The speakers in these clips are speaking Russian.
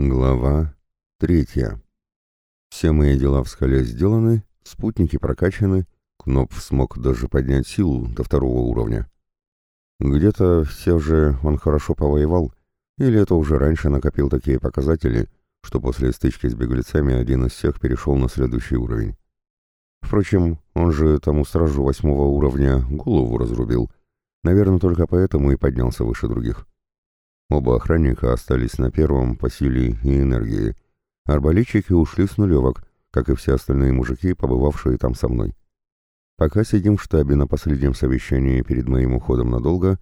Глава третья. Все мои дела в скале сделаны, спутники прокачаны, Кнопф смог даже поднять силу до второго уровня. Где-то все же он хорошо повоевал, или это уже раньше накопил такие показатели, что после стычки с беглецами один из всех перешел на следующий уровень. Впрочем, он же тому стражу восьмого уровня голову разрубил, наверное, только поэтому и поднялся выше других. Оба охранника остались на первом по силе и энергии. Арбалетчики ушли с нулевок, как и все остальные мужики, побывавшие там со мной. Пока сидим в штабе на последнем совещании перед моим уходом надолго,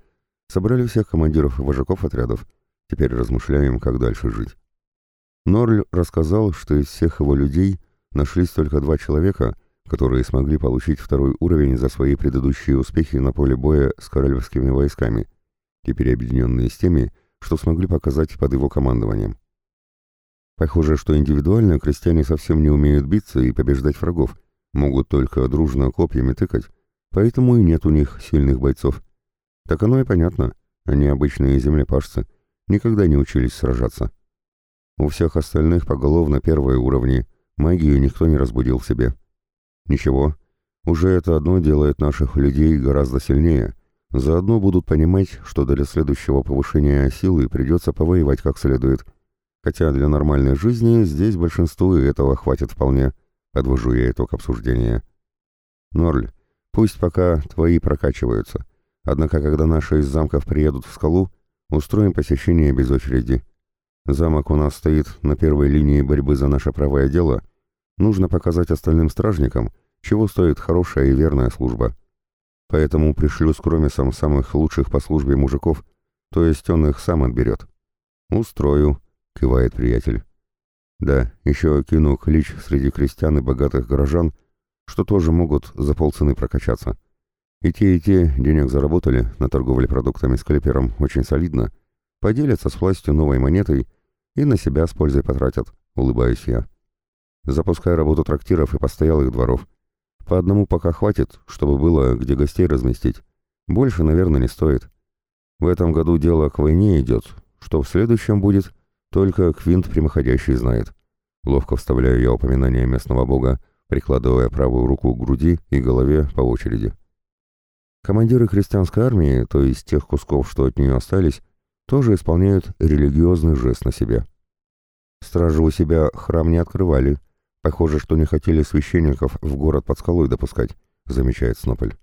собрали всех командиров и вожаков отрядов. Теперь размышляем, как дальше жить. Норль рассказал, что из всех его людей нашлись только два человека, которые смогли получить второй уровень за свои предыдущие успехи на поле боя с королевскими войсками, теперь объединенные с теми, что смогли показать под его командованием. Похоже, что индивидуально крестьяне совсем не умеют биться и побеждать врагов, могут только дружно копьями тыкать, поэтому и нет у них сильных бойцов. Так оно и понятно, они обычные землепашцы, никогда не учились сражаться. У всех остальных поголовно первые уровни, магию никто не разбудил в себе. Ничего, уже это одно делает наших людей гораздо сильнее — Заодно будут понимать, что для следующего повышения силы придется повоевать как следует. Хотя для нормальной жизни здесь большинству и этого хватит вполне. Подвожу я итог обсуждения. Норль, пусть пока твои прокачиваются. Однако, когда наши из замков приедут в скалу, устроим посещение без очереди. Замок у нас стоит на первой линии борьбы за наше правое дело. Нужно показать остальным стражникам, чего стоит хорошая и верная служба. Поэтому пришлю с Кромисом самых лучших по службе мужиков, то есть он их сам отберет. «Устрою», — кивает приятель. «Да, еще кину клич среди крестьян и богатых горожан, что тоже могут за полцены прокачаться. И те, и те денег заработали на торговле продуктами с клепером очень солидно, поделятся с властью новой монетой и на себя с пользой потратят», — улыбаюсь я. «Запускай работу трактиров и постоялых дворов. По одному пока хватит, чтобы было где гостей разместить. Больше, наверное, не стоит. В этом году дело к войне идет. Что в следующем будет, только Квинт прямоходящий знает. Ловко вставляю я упоминание местного бога, прикладывая правую руку к груди и голове по очереди. Командиры крестьянской армии, то есть тех кусков, что от нее остались, тоже исполняют религиозный жест на себе. Стражи у себя храм не открывали, Похоже, что не хотели священников в город под скалой допускать, замечает Снополь.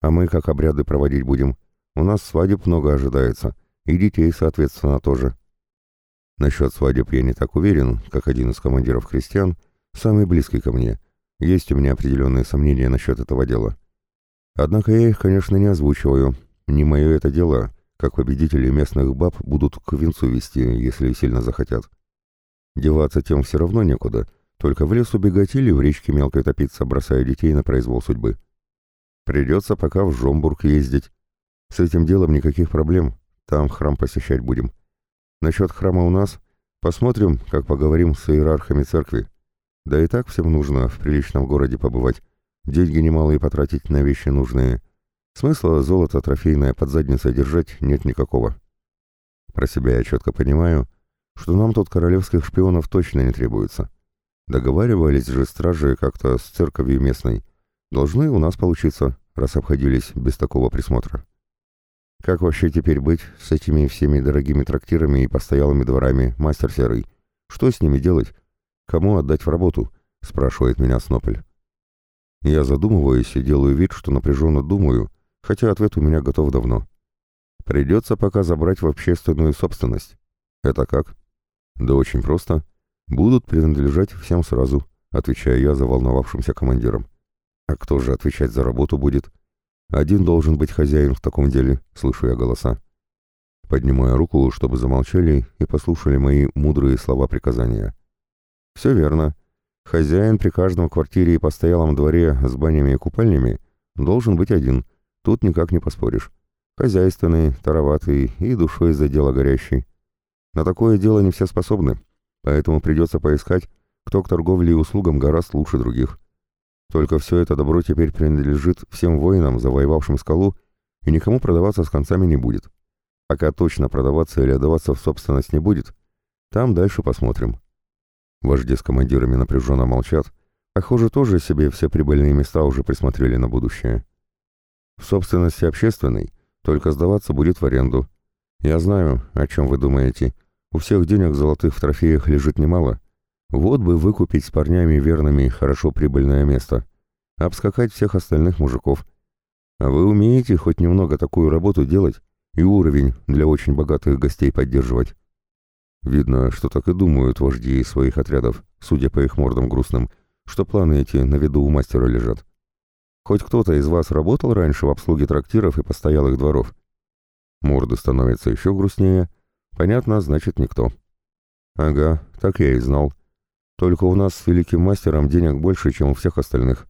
А мы как обряды проводить будем? У нас свадеб много ожидается, и детей, соответственно, тоже. Насчет свадеб я не так уверен, как один из командиров крестьян, самый близкий ко мне. Есть у меня определенные сомнения насчет этого дела. Однако я их, конечно, не озвучиваю. Не мое это дело, как победители местных баб будут к венцу вести, если сильно захотят. Деваться тем все равно некуда — только в лес убегать или в речке мелкой топиться, бросая детей на произвол судьбы. Придется пока в Жомбург ездить. С этим делом никаких проблем. Там храм посещать будем. Насчет храма у нас посмотрим, как поговорим с иерархами церкви. Да и так всем нужно в приличном городе побывать. Деньги немалые потратить на вещи нужные. Смысла золото трофейное под задницей держать нет никакого. Про себя я четко понимаю, что нам тут королевских шпионов точно не требуется. Договаривались же стражи как-то с церковью местной. Должны у нас получиться, раз обходились без такого присмотра. Как вообще теперь быть с этими всеми дорогими трактирами и постоялыми дворами, мастер Серый? Что с ними делать? Кому отдать в работу? Спрашивает меня Снополь. Я задумываюсь и делаю вид, что напряженно думаю, хотя ответ у меня готов давно. Придется пока забрать в общественную собственность. Это как? Да очень просто будут принадлежать всем сразу, отвечаю я заволновавшимся командиром. А кто же отвечать за работу будет? Один должен быть хозяин в таком деле, слышу я голоса. Поднимаю руку, чтобы замолчали и послушали мои мудрые слова приказания. Все верно. Хозяин при каждом квартире и постоялом дворе с банями и купальнями должен быть один, тут никак не поспоришь. Хозяйственный, тароватый и душой за дело горящий. На такое дело не все способны, поэтому придется поискать, кто к торговле и услугам гораздо лучше других. Только все это добро теперь принадлежит всем воинам, завоевавшим скалу, и никому продаваться с концами не будет. Пока точно продаваться или отдаваться в собственность не будет, Там дальше посмотрим. Вожди с командирами напряженно молчат. Похоже, тоже себе все прибыльные места уже присмотрели на будущее. В собственности общественной, только сдаваться будет в аренду. Я знаю, о чем вы думаете. У всех денег золотых в трофеях лежит немало. Вот бы выкупить с парнями верными хорошо прибыльное место. Обскакать всех остальных мужиков. А вы умеете хоть немного такую работу делать и уровень для очень богатых гостей поддерживать? Видно, что так и думают вожди своих отрядов, судя по их мордам грустным, что планы эти на виду у мастера лежат. Хоть кто-то из вас работал раньше в обслуге трактиров и постоялых дворов? Морды становятся еще грустнее. Понятно, значит, никто. Ага, так я и знал. Только у нас с великим мастером денег больше, чем у всех остальных.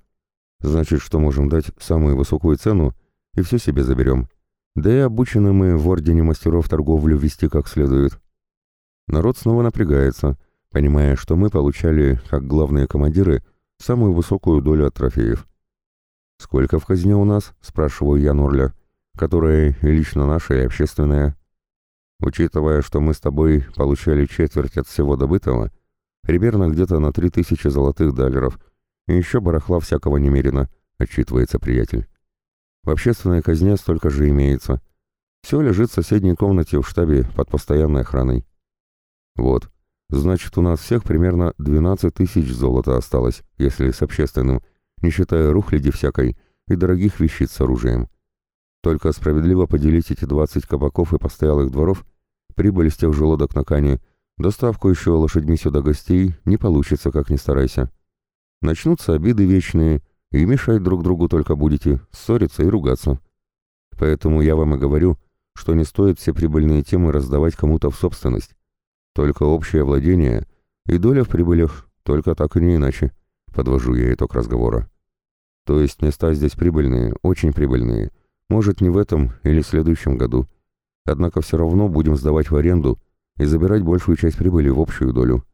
Значит, что можем дать самую высокую цену и все себе заберем. Да и обучены мы в Ордене Мастеров торговлю вести как следует. Народ снова напрягается, понимая, что мы получали, как главные командиры, самую высокую долю от трофеев. «Сколько в казне у нас?» — спрашиваю я Норля, которая лично наша, и общественная. Учитывая, что мы с тобой получали четверть от всего добытого, примерно где-то на три тысячи золотых далеров, и еще барахла всякого немерено, — отчитывается приятель. В общественной казне столько же имеется. Все лежит в соседней комнате в штабе под постоянной охраной. Вот. Значит, у нас всех примерно 12 тысяч золота осталось, если с общественным, не считая рухляди всякой и дорогих вещиц с оружием. Только справедливо поделить эти 20 кабаков и постоялых дворов, прибыль с тех же лодок на Кане, доставку еще лошадьми сюда гостей не получится, как ни старайся. Начнутся обиды вечные, и мешать друг другу только будете, ссориться и ругаться. Поэтому я вам и говорю, что не стоит все прибыльные темы раздавать кому-то в собственность. Только общее владение и доля в прибылях, только так и не иначе. Подвожу я итог разговора. То есть места здесь прибыльные, очень прибыльные. Может, не в этом или следующем году. Однако все равно будем сдавать в аренду и забирать большую часть прибыли в общую долю.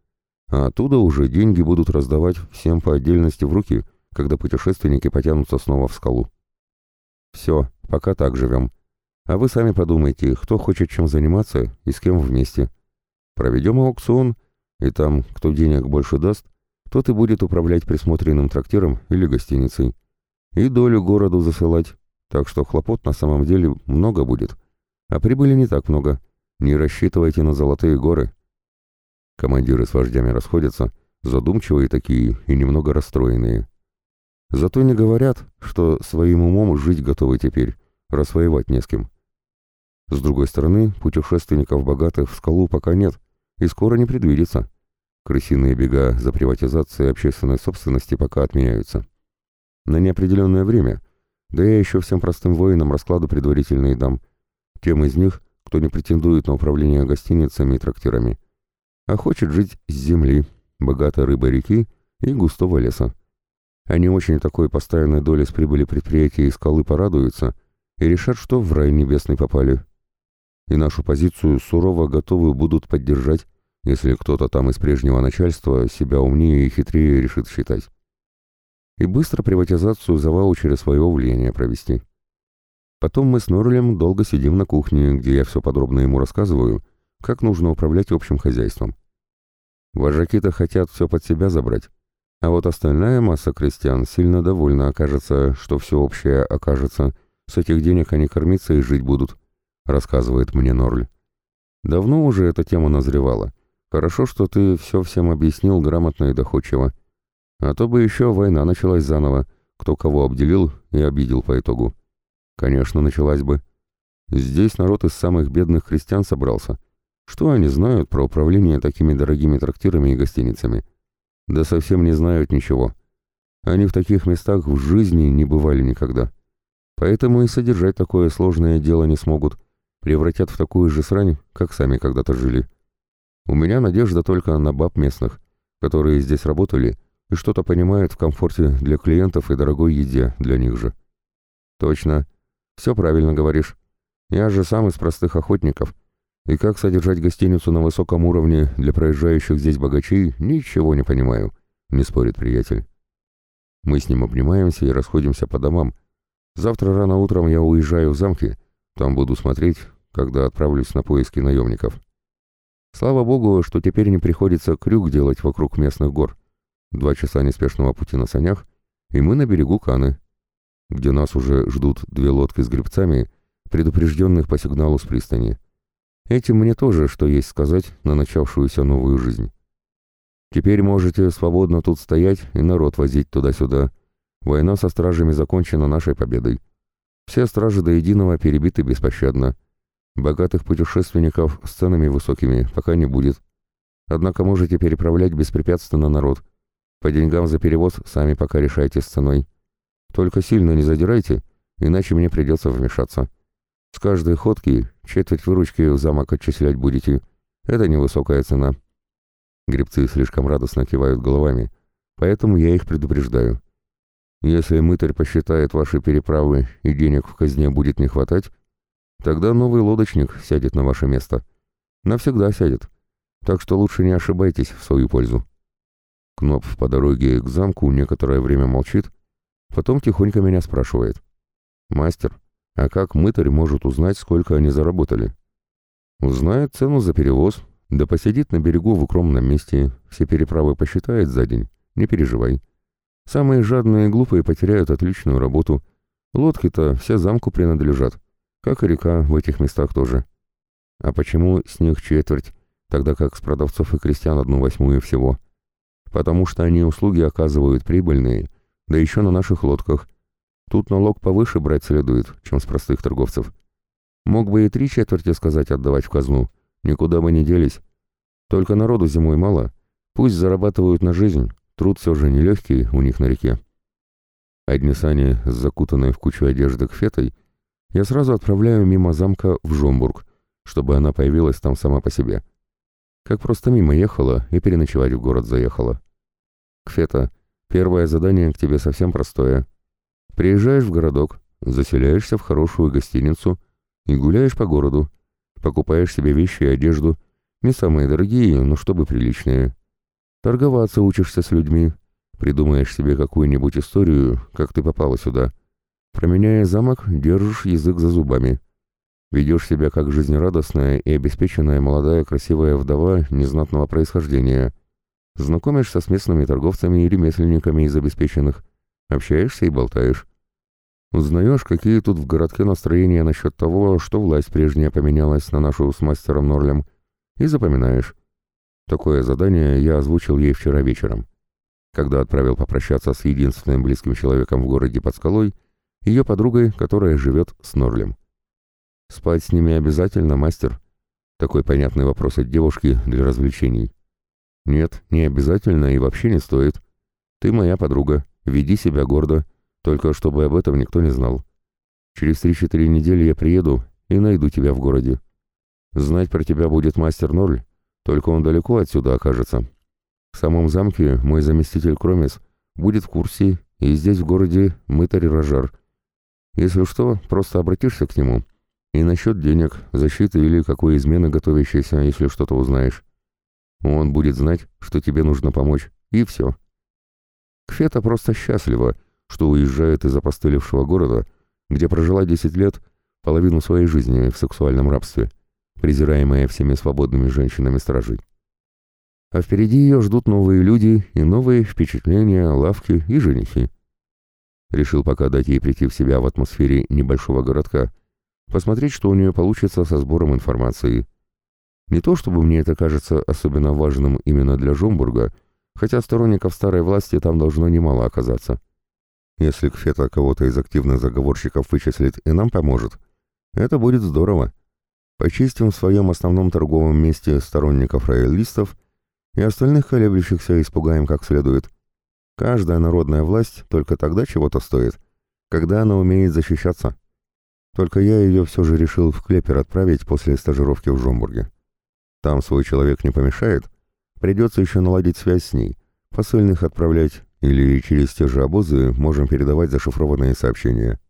А оттуда уже деньги будут раздавать всем по отдельности в руки, когда путешественники потянутся снова в скалу. Все, пока так живем. А вы сами подумайте, кто хочет чем заниматься и с кем вместе. Проведем аукцион, и там, кто денег больше даст, тот и будет управлять присмотренным трактиром или гостиницей. И долю городу засылать, так что хлопот на самом деле много будет. А прибыли не так много. Не рассчитывайте на золотые горы. Командиры с вождями расходятся, задумчивые такие и немного расстроенные. Зато не говорят, что своим умом жить готовы теперь, рассвоевать не с кем. С другой стороны, путешественников богатых в скалу пока нет, и скоро не предвидится. Крысиные бега за приватизацией общественной собственности пока отменяются. На неопределенное время, да я еще всем простым воинам раскладу предварительные дам, тем из них, кто не претендует на управление гостиницами и трактирами, а хочет жить с земли, богатой рыбой реки и густого леса. Они очень такой постоянной долей с прибыли предприятия и скалы порадуются и решат, что в рай небесный попали и нашу позицию сурово готовы будут поддержать, если кто-то там из прежнего начальства себя умнее и хитрее решит считать. И быстро приватизацию за ваучеры своего влияния провести. Потом мы с Норлем долго сидим на кухне, где я все подробно ему рассказываю, как нужно управлять общим хозяйством. Вожаки-то хотят все под себя забрать, а вот остальная масса крестьян сильно довольна окажется, что все общее окажется, с этих денег они кормиться и жить будут. — рассказывает мне Норль. «Давно уже эта тема назревала. Хорошо, что ты все всем объяснил грамотно и доходчиво. А то бы еще война началась заново, кто кого обделил и обидел по итогу. Конечно, началась бы. Здесь народ из самых бедных крестьян собрался. Что они знают про управление такими дорогими трактирами и гостиницами? Да совсем не знают ничего. Они в таких местах в жизни не бывали никогда. Поэтому и содержать такое сложное дело не смогут, превратят в такую же срань, как сами когда-то жили. У меня надежда только на баб местных, которые здесь работали и что-то понимают в комфорте для клиентов и дорогой еде для них же. Точно. Все правильно говоришь. Я же сам из простых охотников. И как содержать гостиницу на высоком уровне для проезжающих здесь богачей, ничего не понимаю, не спорит приятель. Мы с ним обнимаемся и расходимся по домам. Завтра рано утром я уезжаю в замки, там буду смотреть, когда отправлюсь на поиски наемников. Слава богу, что теперь не приходится крюк делать вокруг местных гор. Два часа неспешного пути на санях, и мы на берегу Каны, где нас уже ждут две лодки с гребцами, предупрежденных по сигналу с пристани. Этим мне тоже, что есть сказать, на начавшуюся новую жизнь. Теперь можете свободно тут стоять и народ возить туда-сюда. Война со стражами закончена нашей победой. Все стражи до единого перебиты беспощадно. Богатых путешественников с ценами высокими пока не будет. Однако можете переправлять беспрепятственно народ. По деньгам за перевоз сами пока решайте с ценой. Только сильно не задирайте, иначе мне придется вмешаться. С каждой ходки четверть выручки в замок отчислять будете. Это невысокая цена. Гребцы слишком радостно кивают головами, поэтому я их предупреждаю. Если мытарь посчитает ваши переправы и денег в казне будет не хватать, тогда новый лодочник сядет на ваше место. Навсегда сядет. Так что лучше не ошибайтесь в свою пользу. Кнопф по дороге к замку некоторое время молчит, потом тихонько меня спрашивает. «Мастер, а как мытарь может узнать, сколько они заработали?» «Узнает цену за перевоз, да посидит на берегу в укромном месте, все переправы посчитает за день, не переживай». Самые жадные и глупые потеряют отличную работу. Лодки-то все замку принадлежат, как и река в этих местах тоже. А почему с них четверть, тогда как с продавцов и крестьян одну восьмую всего? Потому что они услуги оказывают прибыльные, да еще на наших лодках. Тут налог повыше брать следует, чем с простых торговцев. Мог бы и три четверти сказать отдавать в казну, никуда бы не делись. Только народу зимой мало, пусть зарабатывают на жизнь, Труд все же нелегкий у них на реке. Одни сани с закутанной в кучу одежды кфетой я сразу отправляю мимо замка в Жомбург, чтобы она появилась там сама по себе. Как просто мимо ехала и переночевать в город заехала. Кфета, первое задание к тебе совсем простое. Приезжаешь в городок, заселяешься в хорошую гостиницу и гуляешь по городу, покупаешь себе вещи и одежду, не самые дорогие, но чтобы приличные. Торговаться учишься с людьми, придумаешь себе какую-нибудь историю, как ты попала сюда. Променяя замок, держишь язык за зубами. Ведешь себя как жизнерадостная и обеспеченная молодая красивая вдова незнатного происхождения. Знакомишься с местными торговцами и ремесленниками из обеспеченных. Общаешься и болтаешь. Узнаешь, какие тут в городке настроения насчет того, что власть прежняя поменялась на нашу с мастером Норлем. И запоминаешь. Такое задание я озвучил ей вчера вечером. Когда отправил попрощаться с единственным близким человеком в городе под скалой, ее подругой, которая живет с Норлем. «Спать с ними обязательно, мастер?» Такой понятный вопрос от девушки для развлечений. «Нет, не обязательно и вообще не стоит. Ты моя подруга, веди себя гордо, только чтобы об этом никто не знал. Через три-четыре недели я приеду и найду тебя в городе. Знать про тебя будет мастер Норль, только он далеко отсюда окажется. В самом замке мой заместитель Кромис будет в курсе, и здесь в городе мытарь Рожар. Если что, просто обратишься к нему. И насчет денег, защиты или какой измены готовящейся, если что-то узнаешь. Он будет знать, что тебе нужно помочь, и все. Кфета просто счастлива, что уезжает из опостылевшего города, где прожила 10 лет, половину своей жизни в сексуальном рабстве презираемая всеми свободными женщинами стражей. А впереди ее ждут новые люди и новые впечатления, лавки и женихи. Решил пока дать ей прийти в себя в атмосфере небольшого городка, посмотреть, что у нее получится со сбором информации. Не то чтобы мне это кажется особенно важным именно для Жомбурга, хотя сторонников старой власти там должно немало оказаться. Если Кфета кого-то из активных заговорщиков вычислит и нам поможет, это будет здорово. Почистим в своем основном торговом месте сторонников роялистов и остальных колеблющихся испугаем как следует. Каждая народная власть только тогда чего-то стоит, когда она умеет защищаться. Только я ее все же решил в Клепер отправить после стажировки в Жомбурге. Там свой человек не помешает, придется еще наладить связь с ней, посыльных отправлять или через те же обозы можем передавать зашифрованные сообщения.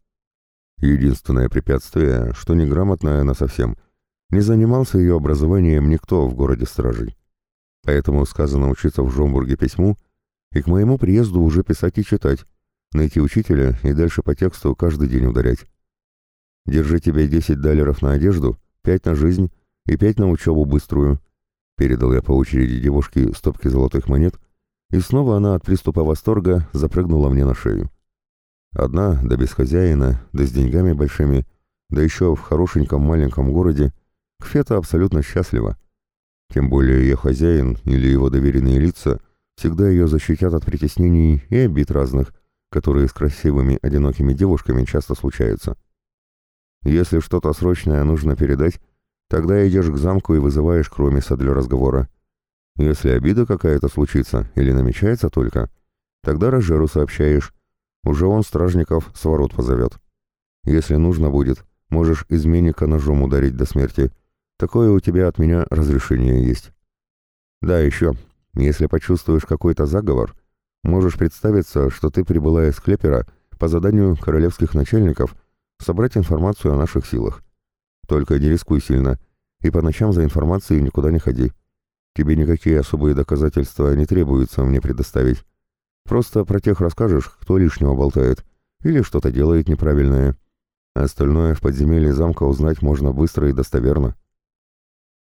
Единственное препятствие, что неграмотная она совсем, не занимался ее образованием никто в городе Стражей. Поэтому сказано учиться в Жомбурге письму и к моему приезду уже писать и читать, найти учителя и дальше по тексту каждый день ударять. Держи тебе 10 далеров на одежду, 5 на жизнь и 5 на учебу быструю. Передал я по очереди девушке стопки золотых монет, и снова она от приступа восторга запрыгнула мне на шею. Одна, да без хозяина, да с деньгами большими, да еще в хорошеньком маленьком городе, Кфета абсолютно счастлива. Тем более ее хозяин или его доверенные лица всегда ее защитят от притеснений и обид разных, которые с красивыми одинокими девушками часто случаются. Если что-то срочное нужно передать, тогда идешь к замку и вызываешь Кромиса для разговора. Если обида какая-то случится или намечается только, тогда Рожеру сообщаешь. Уже он стражников с ворот позовет. Если нужно будет, можешь изменника ножом ударить до смерти. Такое у тебя от меня разрешение есть. Да, еще, если почувствуешь какой-то заговор, можешь представиться, что ты прибыла из Клепера по заданию королевских начальников собрать информацию о наших силах. Только не рискуй сильно, и по ночам за информацией никуда не ходи. Тебе никакие особые доказательства не требуется мне предоставить. Просто про тех расскажешь, кто лишнего болтает или что-то делает неправильное. Остальное в подземелье замка узнать можно быстро и достоверно.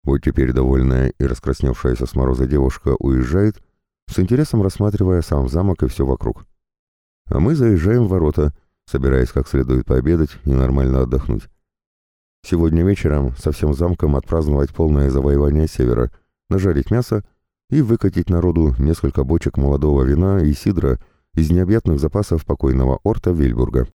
Вот теперь довольная и раскрасневшаяся с мороза девушка уезжает, с интересом рассматривая сам замок и все вокруг. А мы заезжаем в ворота, собираясь как следует пообедать и нормально отдохнуть. Сегодня вечером со всем замком отпраздновать полное завоевание севера, нажарить мясо и выкатить народу несколько бочек молодого вина и сидра из необъятных запасов покойного Орта Вильбурга.